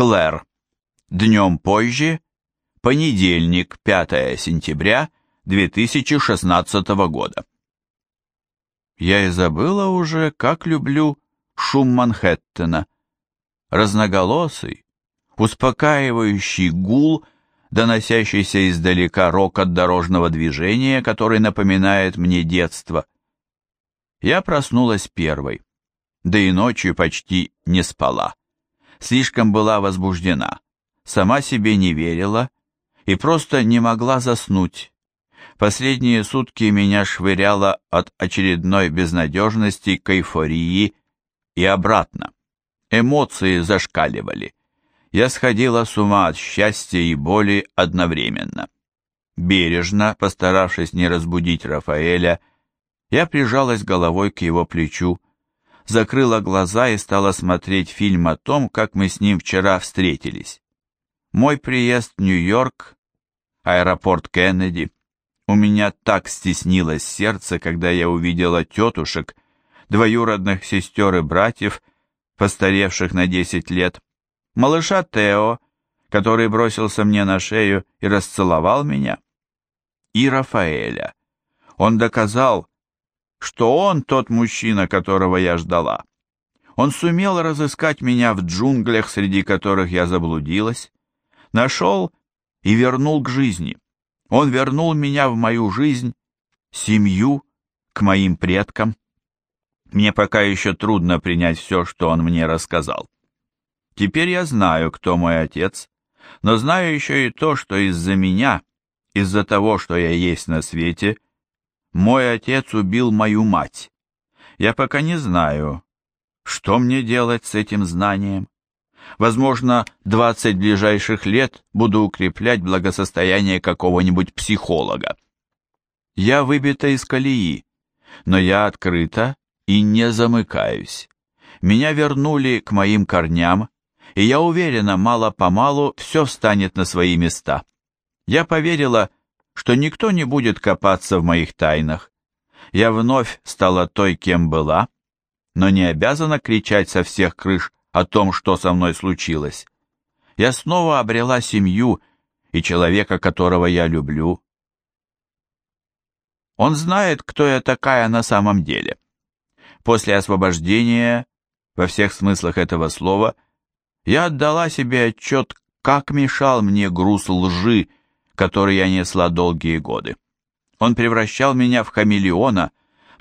Клэр. Днем позже, понедельник, 5 сентября 2016 года. Я и забыла уже, как люблю шум Манхэттена. Разноголосый, успокаивающий гул, доносящийся издалека рок от дорожного движения, который напоминает мне детство. Я проснулась первой, да и ночью почти не спала слишком была возбуждена, сама себе не верила и просто не могла заснуть. Последние сутки меня швыряло от очередной безнадежности к эйфории и обратно. Эмоции зашкаливали. Я сходила с ума от счастья и боли одновременно. Бережно, постаравшись не разбудить Рафаэля, я прижалась головой к его плечу, закрыла глаза и стала смотреть фильм о том, как мы с ним вчера встретились. Мой приезд в Нью-Йорк, аэропорт Кеннеди. У меня так стеснилось сердце, когда я увидела тетушек, двоюродных сестер и братьев, постаревших на 10 лет, малыша Тео, который бросился мне на шею и расцеловал меня, и Рафаэля. Он доказал, что он тот мужчина, которого я ждала. Он сумел разыскать меня в джунглях, среди которых я заблудилась, нашел и вернул к жизни. Он вернул меня в мою жизнь, семью, к моим предкам. Мне пока еще трудно принять все, что он мне рассказал. Теперь я знаю, кто мой отец, но знаю еще и то, что из-за меня, из-за того, что я есть на свете – мой отец убил мою мать. Я пока не знаю, что мне делать с этим знанием. Возможно, 20 ближайших лет буду укреплять благосостояние какого-нибудь психолога. Я выбита из колеи, но я открыта и не замыкаюсь. Меня вернули к моим корням, и я уверена, мало-помалу все встанет на свои места. Я поверила, что никто не будет копаться в моих тайнах. Я вновь стала той, кем была, но не обязана кричать со всех крыш о том, что со мной случилось. Я снова обрела семью и человека, которого я люблю. Он знает, кто я такая на самом деле. После освобождения, во всех смыслах этого слова, я отдала себе отчет, как мешал мне груз лжи, который я несла долгие годы. Он превращал меня в хамелеона,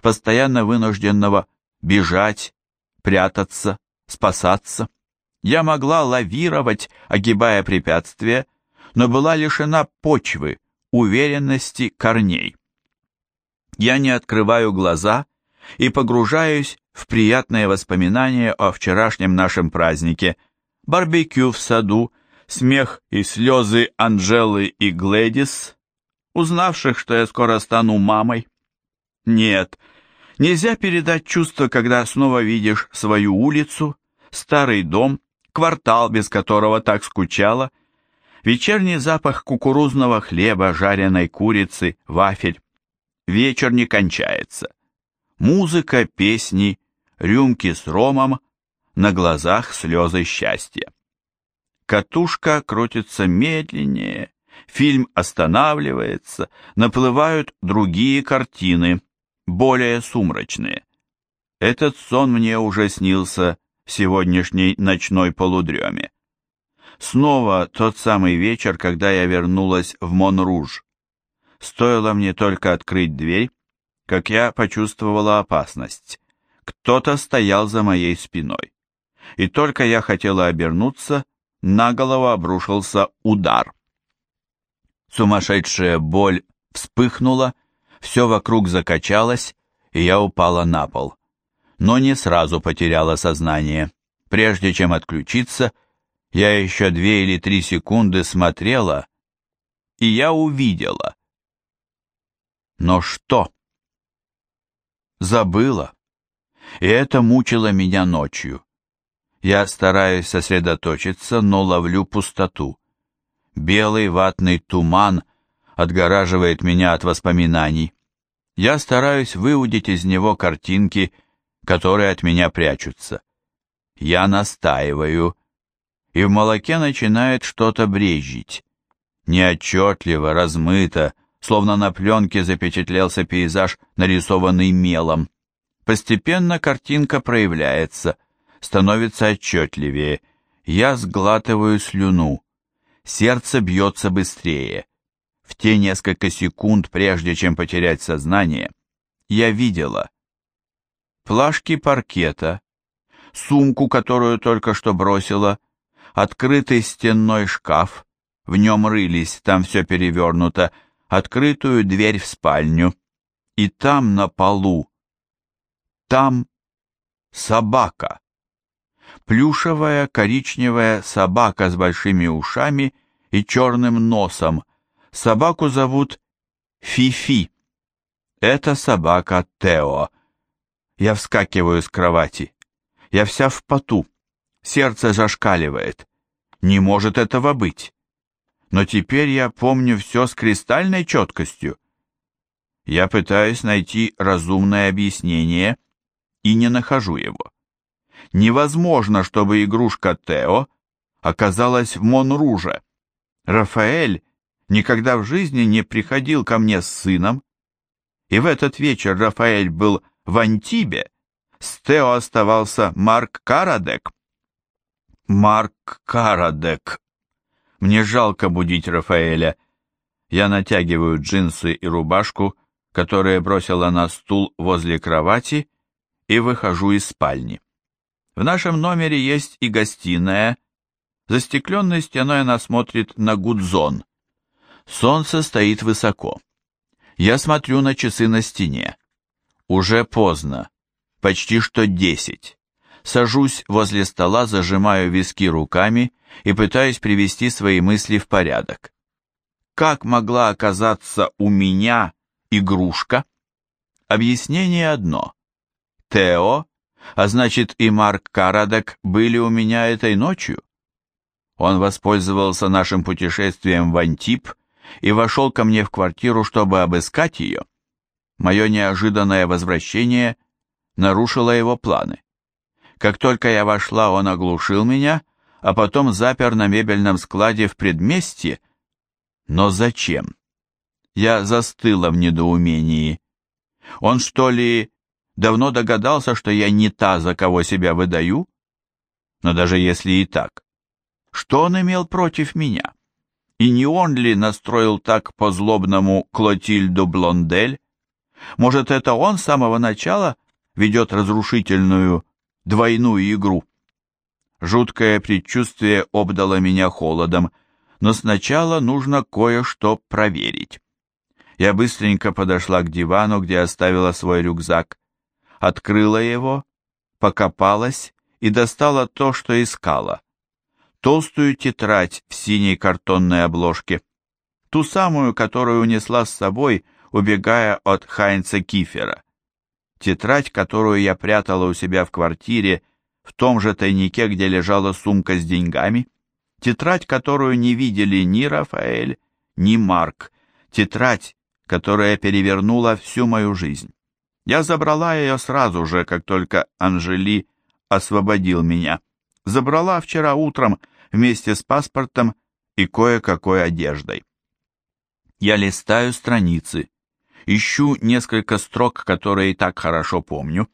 постоянно вынужденного бежать, прятаться, спасаться. Я могла лавировать, огибая препятствия, но была лишена почвы, уверенности корней. Я не открываю глаза и погружаюсь в приятные воспоминания о вчерашнем нашем празднике, барбекю в саду, смех и слезы Анжелы и Глэдис, узнавших, что я скоро стану мамой. Нет, нельзя передать чувство, когда снова видишь свою улицу, старый дом, квартал, без которого так скучала, вечерний запах кукурузного хлеба, жареной курицы, вафель. Вечер не кончается. Музыка, песни, рюмки с ромом, на глазах слезы счастья. Катушка крутится медленнее, фильм останавливается, наплывают другие картины, более сумрачные. Этот сон мне уже снился в сегодняшней ночной полудреме. Снова тот самый вечер, когда я вернулась в Монруж. Стоило мне только открыть дверь, как я почувствовала опасность. Кто-то стоял за моей спиной. И только я хотела обернуться, на голову обрушился удар. Сумасшедшая боль вспыхнула, все вокруг закачалось, и я упала на пол. Но не сразу потеряла сознание. Прежде чем отключиться, я еще две или три секунды смотрела, и я увидела. Но что? Забыла. И это мучило меня ночью. Я стараюсь сосредоточиться, но ловлю пустоту. Белый ватный туман отгораживает меня от воспоминаний. Я стараюсь выудить из него картинки, которые от меня прячутся. Я настаиваю, и в молоке начинает что-то брежить. Неотчетливо, размыто, словно на пленке запечатлелся пейзаж, нарисованный мелом. Постепенно картинка проявляется — становится отчетливее. Я сглатываю слюну. Сердце бьется быстрее. В те несколько секунд, прежде чем потерять сознание, я видела плашки паркета, сумку, которую только что бросила, открытый стенной шкаф, в нем рылись, там все перевернуто, открытую дверь в спальню. И там на полу, там собака плюшевая коричневая собака с большими ушами и черным носом. Собаку зовут Фифи. Это собака Тео. Я вскакиваю с кровати. Я вся в поту. Сердце зашкаливает. Не может этого быть. Но теперь я помню все с кристальной четкостью. Я пытаюсь найти разумное объяснение и не нахожу его. Невозможно, чтобы игрушка Тео оказалась в Монруже. Рафаэль никогда в жизни не приходил ко мне с сыном, и в этот вечер Рафаэль был в Антибе, с Тео оставался Марк Карадек. Марк Карадек. Мне жалко будить Рафаэля. Я натягиваю джинсы и рубашку, которые бросила на стул возле кровати, и выхожу из спальни. В нашем номере есть и гостиная. За стекленной стеной она смотрит на Гудзон. Солнце стоит высоко. Я смотрю на часы на стене. Уже поздно. Почти что десять. Сажусь возле стола, зажимаю виски руками и пытаюсь привести свои мысли в порядок. Как могла оказаться у меня игрушка? Объяснение одно. Тео а значит, и Марк Карадок были у меня этой ночью. Он воспользовался нашим путешествием в Антип и вошел ко мне в квартиру, чтобы обыскать ее. Мое неожиданное возвращение нарушило его планы. Как только я вошла, он оглушил меня, а потом запер на мебельном складе в предместье. Но зачем? Я застыла в недоумении. Он что ли давно догадался, что я не та, за кого себя выдаю? Но даже если и так, что он имел против меня? И не он ли настроил так по-злобному Клотильду Блондель? Может, это он с самого начала ведет разрушительную двойную игру? Жуткое предчувствие обдало меня холодом, но сначала нужно кое-что проверить. Я быстренько подошла к дивану, где оставила свой рюкзак открыла его, покопалась и достала то, что искала. Толстую тетрадь в синей картонной обложке. Ту самую, которую унесла с собой, убегая от Хайнца Кифера. Тетрадь, которую я прятала у себя в квартире, в том же тайнике, где лежала сумка с деньгами. Тетрадь, которую не видели ни Рафаэль, ни Марк. Тетрадь, которая перевернула всю мою жизнь. Я забрала ее сразу же, как только Анжели освободил меня. Забрала вчера утром вместе с паспортом и кое-какой одеждой. Я листаю страницы, ищу несколько строк, которые и так хорошо помню.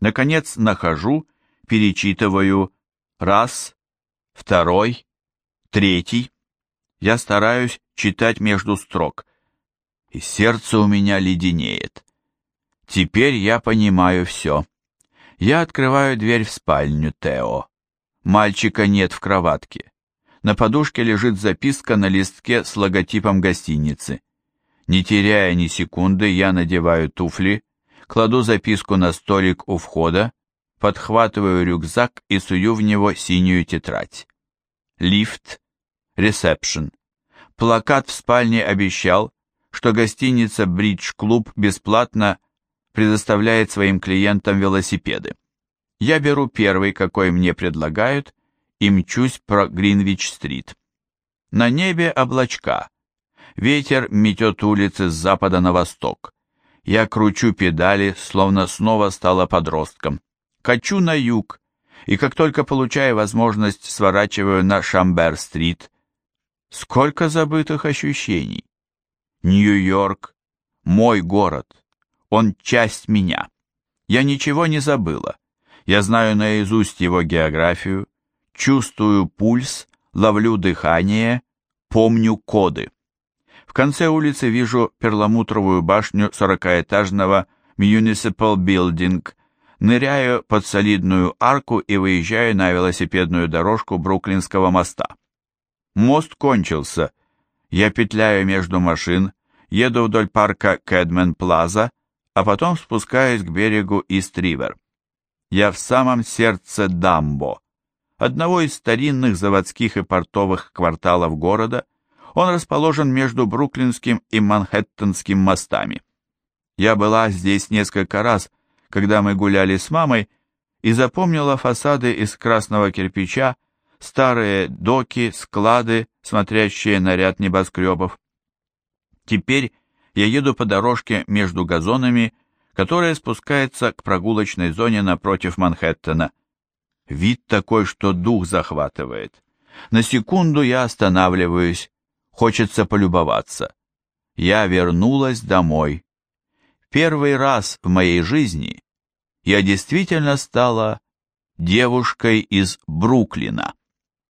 Наконец нахожу, перечитываю раз, второй, третий. Я стараюсь читать между строк, и сердце у меня леденеет. Теперь я понимаю все. Я открываю дверь в спальню Тео. Мальчика нет в кроватке. На подушке лежит записка на листке с логотипом гостиницы. Не теряя ни секунды, я надеваю туфли, кладу записку на столик у входа, подхватываю рюкзак и сую в него синюю тетрадь. Лифт. Ресепшн. Плакат в спальне обещал, что гостиница «Бридж-клуб» бесплатно – предоставляет своим клиентам велосипеды. Я беру первый, какой мне предлагают, и мчусь про Гринвич-стрит. На небе облачка. Ветер метет улицы с запада на восток. Я кручу педали, словно снова стала подростком. Качу на юг, и как только получаю возможность, сворачиваю на Шамбер-стрит. Сколько забытых ощущений! Нью-Йорк, мой город. Он часть меня. Я ничего не забыла. Я знаю наизусть его географию, чувствую пульс, ловлю дыхание, помню коды. В конце улицы вижу перламутровую башню сорокаэтажного Municipal Building, ныряю под солидную арку и выезжаю на велосипедную дорожку Бруклинского моста. Мост кончился. Я петляю между машин, еду вдоль парка Кэдмен Плаза, а потом спускаясь к берегу Истривер. Я в самом сердце Дамбо, одного из старинных заводских и портовых кварталов города. Он расположен между Бруклинским и Манхэттенским мостами. Я была здесь несколько раз, когда мы гуляли с мамой, и запомнила фасады из красного кирпича, старые доки, склады, смотрящие на ряд небоскребов. Теперь я еду по дорожке между газонами, которая спускается к прогулочной зоне напротив Манхэттена. Вид такой, что дух захватывает. На секунду я останавливаюсь. Хочется полюбоваться. Я вернулась домой. Первый раз в моей жизни я действительно стала девушкой из Бруклина.